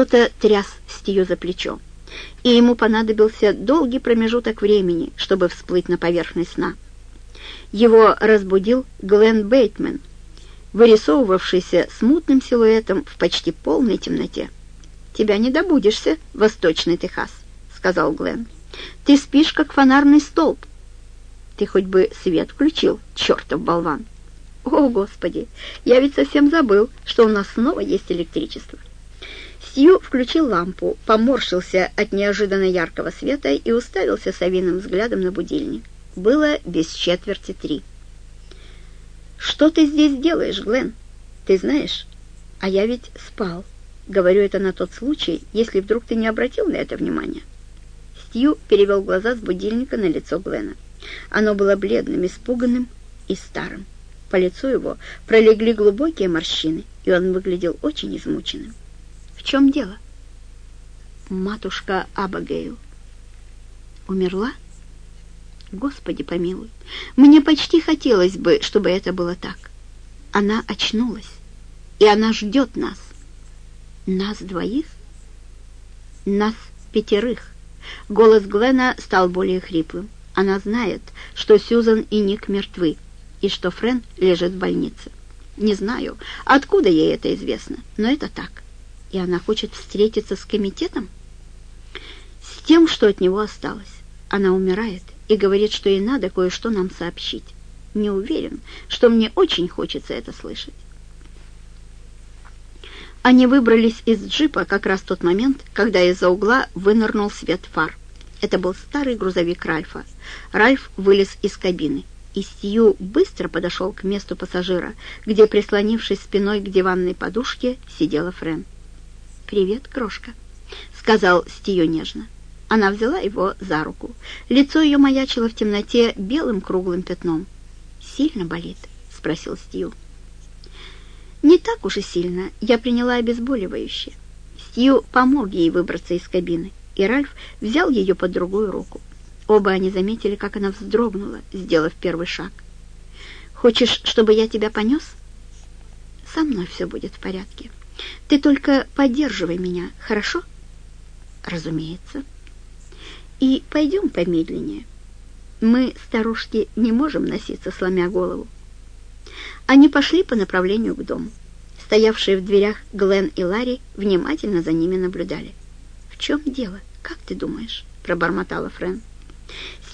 Кто-то тряс Стию за плечо, и ему понадобился долгий промежуток времени, чтобы всплыть на поверхность сна. Его разбудил Глен Бейтмен, вырисовывавшийся смутным силуэтом в почти полной темноте. «Тебя не добудешься, Восточный Техас», — сказал Глен. «Ты спишь, как фонарный столб». «Ты хоть бы свет включил, чертов болван!» «О, Господи! Я ведь совсем забыл, что у нас снова есть электричество». Сью включил лампу, поморщился от неожиданно яркого света и уставился совиным взглядом на будильник. Было без четверти три. «Что ты здесь делаешь, Глен? Ты знаешь, а я ведь спал. Говорю это на тот случай, если вдруг ты не обратил на это внимания». Стью перевел глаза с будильника на лицо Глена. Оно было бледным, испуганным и старым. По лицу его пролегли глубокие морщины, и он выглядел очень измученным. «В чем дело?» «Матушка Абагейл умерла?» Господи помилуй, мне почти хотелось бы, чтобы это было так. Она очнулась, и она ждет нас. Нас двоих? Нас пятерых. Голос Глена стал более хриплым. Она знает, что Сьюзан и Ник мертвы, и что Френ лежит в больнице. Не знаю, откуда ей это известно, но это так. И она хочет встретиться с комитетом? С тем, что от него осталось. Она умирает, и говорит, что ей надо кое-что нам сообщить. Не уверен, что мне очень хочется это слышать. Они выбрались из джипа как раз в тот момент, когда из-за угла вынырнул свет фар. Это был старый грузовик Ральфа. Ральф вылез из кабины, и Стью быстро подошел к месту пассажира, где, прислонившись спиной к диванной подушке, сидела Френ. «Привет, крошка», — сказал Стью нежно. Она взяла его за руку. Лицо ее маячило в темноте белым круглым пятном. «Сильно болит?» — спросил Стью. «Не так уж и сильно. Я приняла обезболивающее». Стью помог ей выбраться из кабины, и Ральф взял ее под другую руку. Оба они заметили, как она вздрогнула, сделав первый шаг. «Хочешь, чтобы я тебя понес?» «Со мной все будет в порядке. Ты только поддерживай меня, хорошо?» «Разумеется». И пойдем помедленнее. Мы, старушки, не можем носиться, сломя голову. Они пошли по направлению к дому. Стоявшие в дверях Глен и Ларри внимательно за ними наблюдали. «В чем дело? Как ты думаешь?» — пробормотала Френ.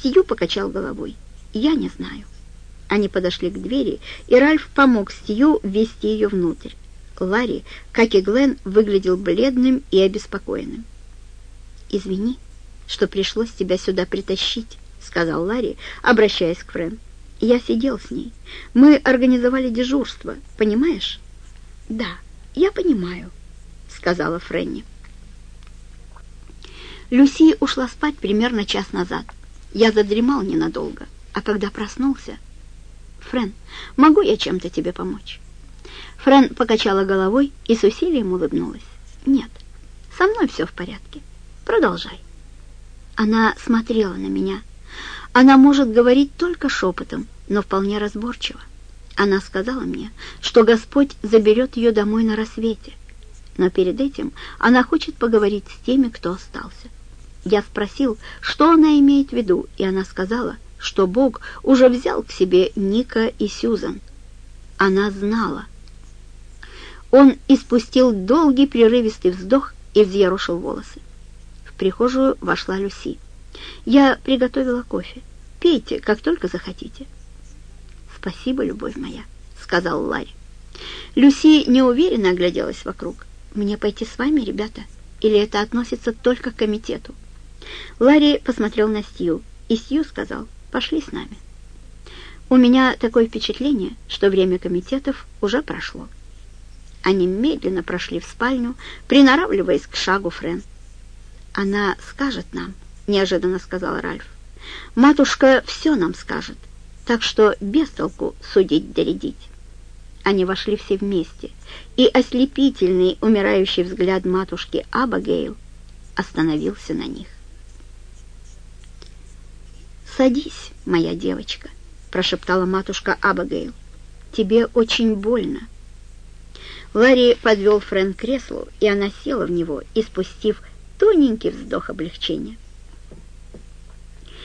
Сью покачал головой. «Я не знаю». Они подошли к двери, и Ральф помог Стью ввести ее внутрь. Ларри, как и Глен, выглядел бледным и обеспокоенным. «Извини», что пришлось тебя сюда притащить», — сказал Ларри, обращаясь к Френ. «Я сидел с ней. Мы организовали дежурство, понимаешь?» «Да, я понимаю», — сказала Френни. Люси ушла спать примерно час назад. Я задремал ненадолго, а когда проснулся... «Френ, могу я чем-то тебе помочь?» Френ покачала головой и с усилием улыбнулась. «Нет, со мной все в порядке. Продолжай». Она смотрела на меня. Она может говорить только шепотом, но вполне разборчиво. Она сказала мне, что Господь заберет ее домой на рассвете. Но перед этим она хочет поговорить с теми, кто остался. Я спросил, что она имеет в виду, и она сказала, что Бог уже взял к себе Ника и Сюзан. Она знала. Он испустил долгий прерывистый вздох и взъерошил волосы прихожую вошла Люси. «Я приготовила кофе. Пейте, как только захотите». «Спасибо, любовь моя», — сказал Ларри. Люси неуверенно огляделась вокруг. «Мне пойти с вами, ребята? Или это относится только к комитету?» Ларри посмотрел на Стью, и Стью сказал, «Пошли с нами». «У меня такое впечатление, что время комитетов уже прошло». Они медленно прошли в спальню, приноравливаясь к шагу Френ. «Она скажет нам», — неожиданно сказал Ральф. «Матушка все нам скажет, так что без толку судить доредить». Они вошли все вместе, и ослепительный умирающий взгляд матушки Абагейл остановился на них. «Садись, моя девочка», — прошептала матушка Абагейл. «Тебе очень больно». Ларри подвел Фрэн к креслу, и она села в него, испустив тоненький вздох облегчения.